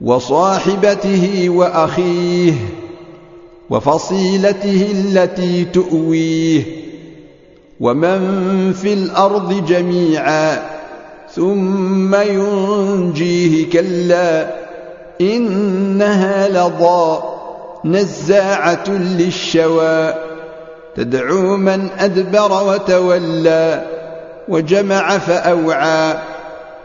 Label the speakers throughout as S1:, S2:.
S1: وصاحبته وأخيه وفصيلته التي تؤويه ومن في الأرض جميعا ثم ينجيه كلا إنها لضى نزاعة للشوى تدعو من أدبر وتولى وجمع فأوعى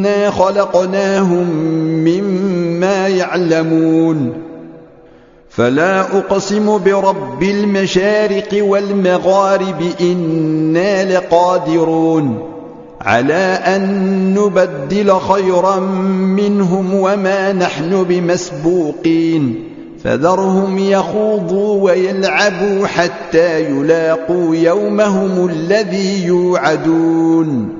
S1: إنا خلقناهم مما يعلمون فلا أقسم برب المشارق والمغارب إنا لقادرون على أن نبدل خيرا منهم وما نحن بمسبوقين فذرهم يخوضوا ويلعبوا حتى يلاقوا يومهم الذي يوعدون